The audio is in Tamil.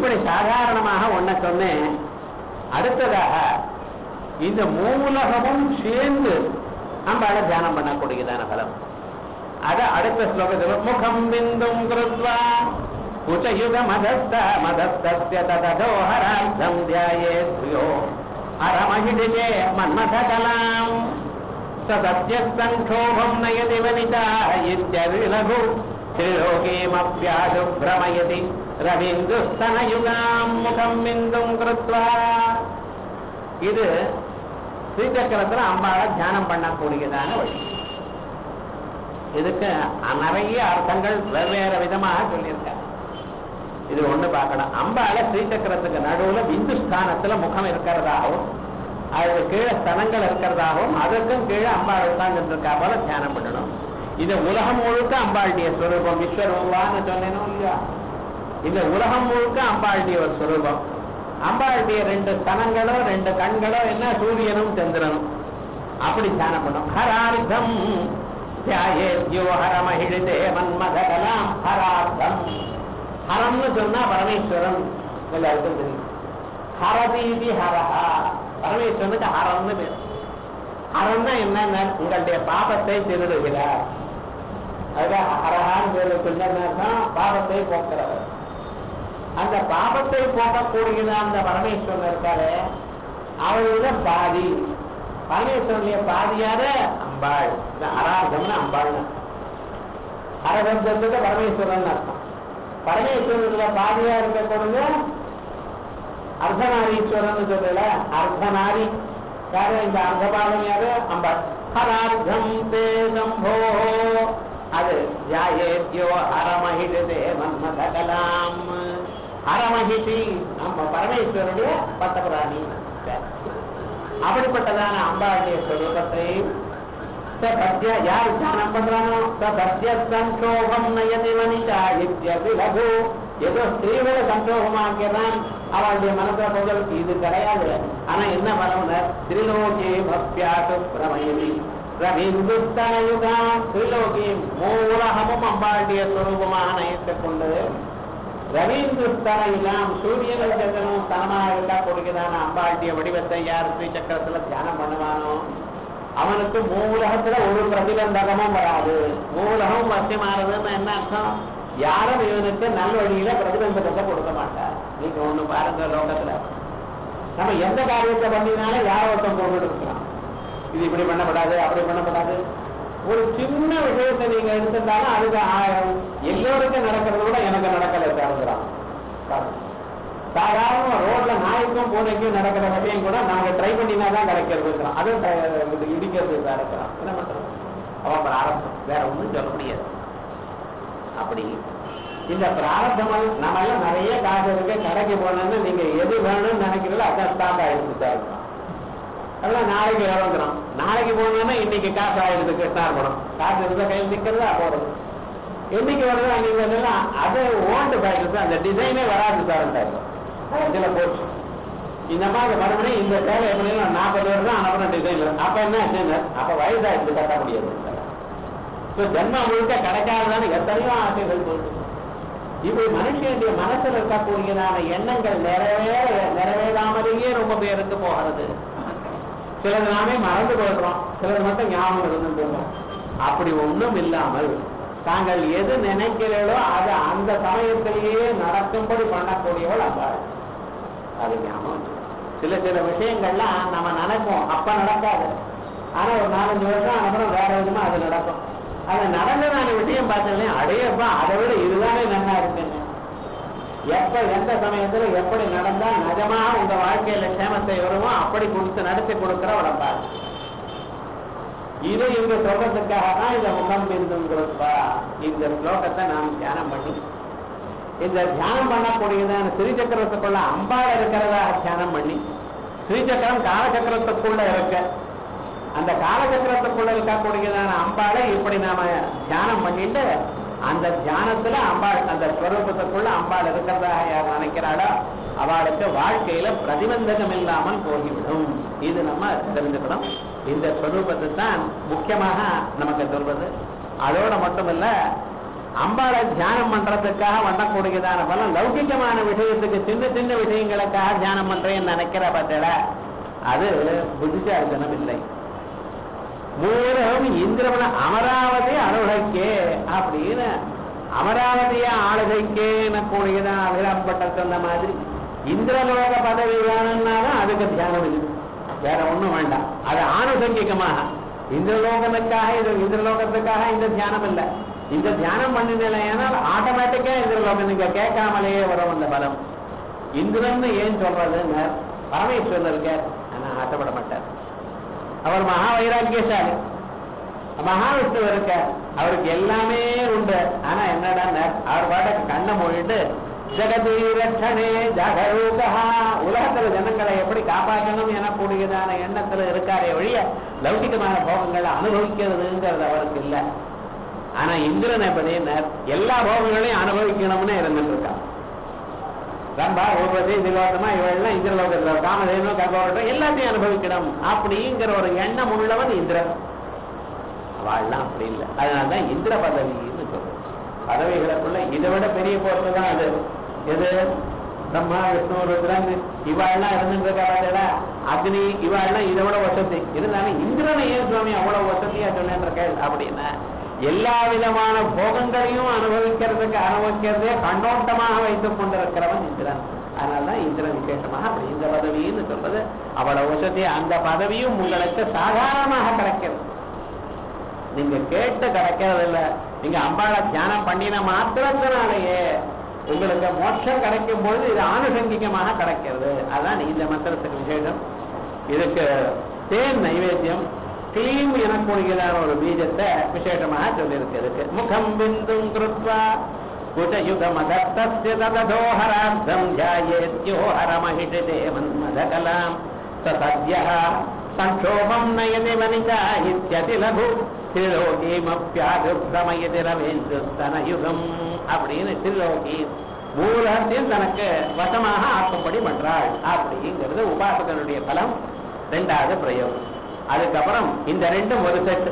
இப்படி சாதாரணமாக ஒன்ன சொன்னேன். அடுத்ததாக இந்த மூலகமும் சேர்ந்து நம்மளால தியானம் பண்ணக்கூடியதான பலம். அத அடுத்த ஸ்லோகத்தில் முகம் பிந்தும் கிருத்வா உச்சயுக மதஸ்த மதஸ்தஸ்ய ததோஹரார்த்தம் தியாயே ஸ்ரீயோ அரமஹிடிஜே மன்மதகலாம் சதத்யசங்கோபம் நயதி வனிதா இத்யவிலகு திரிலோகீமப்யாசு ரவிந்துஸ்தனயுகாம் முகம் பிந்தும் கிருத்வா இது ஸ்ரீசக்கரத்தில் அம்பாளை தியானம் பண்ணக்கூடியதான வழி இதுக்கு நிறைய அர்த்தங்கள் வெவ்வேறு விதமாக சொல்லியிருக்காங்க இது ஒண்ணு பார்க்கணும் அம்பாள ஸ்ரீசக்கரத்துக்கு நடுவுல விந்து ஸ்தானத்துல முகம் இருக்கிறதாகவும் அதுக்கு கீழே ஸ்தனங்கள் இருக்கிறதாகவும் அதற்கும் கீழே அம்பாள் உட்கார்ந்து இருக்கா போல தியானம் பண்ணணும் இந்த உலகம் முழுக்க அம்பாளுடைய ஸ்வரூபம் விஸ்வரூபான்னு சொன்னேனோ இல்லையா? இந்த உலகம் முழுக்க அம்பாளுடைய ஒரு ஸ்வரூபம் அம்பாளுடைய ரெண்டு ஸ்தனங்களோ ரெண்டு கண்களோ என்ன? சூரியனும் சந்திரனும். அப்படி தியானம் பண்ணும் ஹரார்த்தம் ஹர மகிழ்ந்தே மன்மகலாம் ஹரார்த்தம். ஹரம்னு சொன்னா பரமேஸ்வரன். எல்லாருக்கும் தெரியும். ஹரதீதி ஹரஹா. பரமேஸ்வரனுக்கு ஹரம்னு பேர். ஹரம்னா என்ன உங்களுடைய பாபத்தை திருடுகிறார். அதுதான் ஹரஹான்னு பேர் பாபத்தை போக்குறவர். அந்த பாபத்தை போக்கக்கூடிய அந்த பரமேஸ்வரன் இருக்காரு அவரோட பாதி. பரமேஸ்வரனுடைய பாதியார அம்பாள். இந்த அரார்த்தம்னு அம்பாள் அரகந்தத்துக்கு பரமேஸ்வரன் அர்த்தம். பரமேஸ்வரனுடைய பாதியா இருக்கக்கூடிய அர்த்தநாரீஸ்வரன் சொல்லல அர்த்தநாரி. யாரு? இந்த அர்த்தபாலம் யாரு அம்பாள். ஹரார்த்தம் தே சம்போ. அது ஜாயேத்யோ ஹரமஹிதே மன்மதகலாம். ஹரமஹிதி நம்ம பரமேஸ்வருடைய பட்டபிராணி. அப்படிப்பட்டதான அம்பாளுடைய ஸ்வரூபத்தை சத்ய யார் தியானம் பண்றானோ? சத்ய சங்கோபம் நயதி வனிதா இத்தியபி லகு ஏதோ ஸ்திரீகளை சங்கோபமாக்கிறான் அவளுடைய மனசுல பொங்கல் இது கிடையாது. ஆனா என்ன பலம் திரிலோகே பக்தியாசு பிரமயதி ரவீந்துஸ்தனயுகாம் திரிலோகி மூலகமும் அம்பாளுடைய சுரூபமாக நயத்துக் கொண்டு ரவீந்திரஸ்தனையெல்லாம் சூரியனும் சந்திரனும் ஸ்தனமாக இருக்கக்கூடியதான அம்பாட்டிய வடிவத்தை யார் ஸ்ரீ சக்கரத்துல தியானம் பண்ணுவானோ அவனுக்கு மூலகத்துல ஒரு பிரதிபந்தகமும் வராது மூலகம் வசியமானதுன்னு என்ன அர்த்தம் யாரும் இவனுக்கு நல்வழியில பிரதிபந்தகத்தை கொடுக்க மாட்டார் நீங்க ஒண்ணு பாருங்க லோகத்துல நம்ம எந்த காரியத்தை பண்ணினாலும் யார் ஒருத்தன் கொண்டு இருக்கலாம் இது இப்படி பண்ணப்படாது அப்படி பண்ணப்படாது. ஒரு சின்ன விஷயத்தை நீங்க எடுத்திருந்தாலும் அதுக்கு ஆயிரம். எல்லோருக்கும் நடக்கிறத விட எனக்கு நடக்கல தருகிறான் சாதாரண ரோட்ல நாய்க்கும் பூனைக்கும் நடக்கிற விஷயம் கூட நாங்க ட்ரை பண்ணினா தான் கிடைக்கிறது அதுவும் இடிக்கிறது இருக்கிறோம் என்ன பண்றோம் அவன் பிராரம்பம் வேற ஒண்ணும் சொல்ல முடியாது. அப்படி இந்த பிராரத்தம் நம்ம எல்லாம் நிறைய காசு இருக்கு. கடைக்கு போனோம்னு நீங்க எது வேணும்னு நினைக்கிறீங்களோ அதான் ஸ்டாக் ஆயிருக்கு இருக்கும் எல்லாம் நாளைக்கு இறந்துடும் நாளைக்கு போனோம்னா இன்னைக்கு காசு ஆயிடுது கிருஷ்ணார்பணம் காசு இருந்தா கையில் நிக்கிறதா போறது என்னைக்கு வருதோ அன்னைக்கு வருதுன்னா அது ஓண்டு பாய்க்கிறது அந்த டிசைனே வராது சார் இதுல போச்சு. இந்த மாதிரி மறுபடியும் இந்த சேலை எப்படி நாற்பது வருஷம் அனுப்புற டிசைன் அப்ப என்ன ஆச்சுன்னு அப்ப வயசாயிடுச்சு கட்ட முடியாது. ஜென்மம் முழுக்க கிடைக்காததான எத்தனையோ ஆசைகள் இப்படி மனுஷனுடைய மனசுல இருக்கக்கூடியதான எண்ணங்கள் நிறைவேற நிறைவேறாமலேயே ரொம்ப பேருக்கு போகிறது. சிலது நாமே மறந்து போடுறோம் சிலது மட்டும் ஞாபகம் இருந்து போகிறோம் அப்படி ஒன்றும் இல்லாமல் தாங்கள் எது நினைக்கிறீர்களோ அது அந்த சமயத்திலேயே நடக்கும்படி பண்ணக்கூடியவள் அம்பாள் அது ஞாபகம் சில சில விஷயங்கள்லாம் நம்ம நினைப்போம். அப்ப நடக்காது. ஆனா ஒரு நாலஞ்சு வருஷம் அப்புறம் வேற விதமா அது நடக்கும். அது நடந்ததான விஷயம் பார்த்தீங்கன்னா அடையப்பா அதை விட இதுதானே நல்லா இருக்குங்க எப்ப எந்த சமயத்துல எப்படி நடந்தா நிஜமாக உங்க வாழ்க்கையில சேமத்தை வருமோ அப்படி கொடுத்து நடத்தி கொடுக்கிற உடம்பா இது இங்க சொல்றதுக்காக தான் இந்த முகம் பிந்துங்கிறப்பா இந்த ஸ்லோகத்தை நாம் தியானம் பண்ணி. இந்த தியானம் பண்ணக்கூடியதான ஸ்ரீசக்கரத்துக்குள்ள அம்பாள் இருக்கிறதா தியானம் பண்ணி. ஸ்ரீசக்கரம் காலச்சக்கரத்துக்குள்ள இருக்க. அந்த காலச்சக்கரத்துக்குள்ள இருக்கக்கூடியதான அம்பாளை இப்படி நாம தியானம் பண்ணிட்டு அந்த தியானத்துல அம்பாள் அந்த ஸ்வரூபத்துக்குள்ள அம்பாள் இருக்கிறதாக யார் நினைக்கிறாளோ அவளுக்கு வாழ்க்கையில பிரதிபந்தகம் இல்லாமல் போகிவிடும். இது நம்ம தெரிஞ்சுக்கணும். இந்த ஸ்வரூபத்தை தான் முக்கியமாக நமக்கு சொல்வது. அதோட மட்டுமல்ல அம்பாளை தியானம் பண்றதுக்காக வண்ணக்கூடியதான பலம் லௌகிகமான விஷயத்துக்கு சின்ன சின்ன விஷயங்களுக்காக தியானம் பண்றேன்னு நினைக்கிற பார்த்தல அது புத்திசாலித்தனம் இல்லை. மூலம் இந்திரவன அமராவதி அருளைக்கே அப்படின்னு அமராவதிய ஆளுகைக்கே கூடியதான் அபிராம்பட்ட சொன்ன மாதிரி இந்திரலோக பதவி வேணும்னாலும் அதுக்கு தியானம் இல்லை. வேற ஒண்ணும் வேண்டாம். அது ஆணுசங்கிகமாக. இந்திரலோகத்துக்காக இது இந்திரலோகத்துக்காக இந்த தியானம் இல்லை. இந்த தியானம் பண்ணினால் ஆட்டோமேட்டிக்கா இந்திரலோகம் நீங்க கேட்காமலேயே வரும் அந்த பலம். இந்திரன் ஏன் சொல்றதுன்னு பரமேஸ்வரன் இருக்கார் ஆனா ஆசைப்பட மாட்டார். அவர் மகா வைராக்கியசாலி. மகாவிஷ்ணு இருக்க அவருக்கு எல்லாமே உண்டு. ஆனா என்னடா அவர் பாட்டுக்கு கண்ணை மூடிட்டு ஜெகதீரட்சணே ஜகரூகா உலகத்துல ஜனங்களை எப்படி காப்பாற்றணும் எனக்கூடியதான எண்ணத்துல இருக்காரே ஒழிய லௌகிகமான போகங்களை அனுபவிக்கிறதுங்கிறது அவருக்கு இல்லை. ஆனா இந்திரன் எப்படி எல்லா போகங்களையும் அனுபவிக்கணும்னு இருந்துட்டு இருக்கான் ரம்பா ஊர்வசி திலோகமா இவெல்லாம் இந்திரலோகத்துல காமதேனு கர்ப்பவட்டம் எல்லாத்தையும் அனுபவிக்கணும். அப்படிங்கிற ஒரு எண்ணம் உள்ளவன் இந்திரன். அவள்லாம் அப்படி இல்லை. அதனாலதான் இந்திர பதவின்னு சொல்றோம். பதவிகளுக்குள்ள இதை விட பெரிய போஸ்ட் தான் அது. எது? பிரம்மா விஷ்ணு ருத்ரன் இவாள்லாம் இருந்துருக்கா அக்னி இவாள்லாம் இதை விட வசதி. இருந்தாலும் இந்திரனை ஏன் சுவாமி அவ்வளவு வசதியா சொன்னேன் அப்படின்னா எல்லா விதமான போகங்களையும் அனுபவிக்கிறதுக்கு அனுபவிக்கிறதே கண்ணோட்டமாக வைத்துக் கொண்டிருக்கிறவன் இந்திரன். அதனால்தான் இந்திரன் விசேஷமாக அப்படி இந்த பதவின்னு சொல்றது. அவ்வளவு வசதி அந்த பதவியும் உங்களுக்கு சாதாரணமாக கிடைக்கிறது. நீங்க கேட்டு கிடைக்கிறது இல்ல. நீங்க அம்பாளை தியானம் பண்ணின மாத்திரத்தினாலேயே உங்களுக்கு மோட்சம் கிடைக்கும் பொழுது இது ஆனுசங்கிகமாக கிடைக்கிறது. அதான் இந்த மந்திரத்துக்கு விசேஷம். இதுக்கு தேன் நைவேத்தியம் கிளீம் எனக்கூடியதான ஒரு பீஜத்தை விசேஷமாக சொல்லியிருக்கு முகம் பிந்தும் கிருத்வா குஜயுகமதத்தஸ்ய தததோஹரார்த்தம் ध्यायेत्योहरमहिषिते मन्मथकलाम् स सद्यः संक्षोभम् नयति वनिता इत्यति लघु திரிலோகிமப்பியாகிரமயதி ரவேந்துஸ்தனயுகம் அப்படின்னு திரிலோகி மூலத்தையும் தனக்கு வசமாக ஆக்கும்படி பண்றாள் அப்படிங்கிறது உபாசகனுடைய பலம் ரெண்டாவது பிரயோகம் அதுக்கப்புறம் இந்த ரெண்டும் ஒரு செட்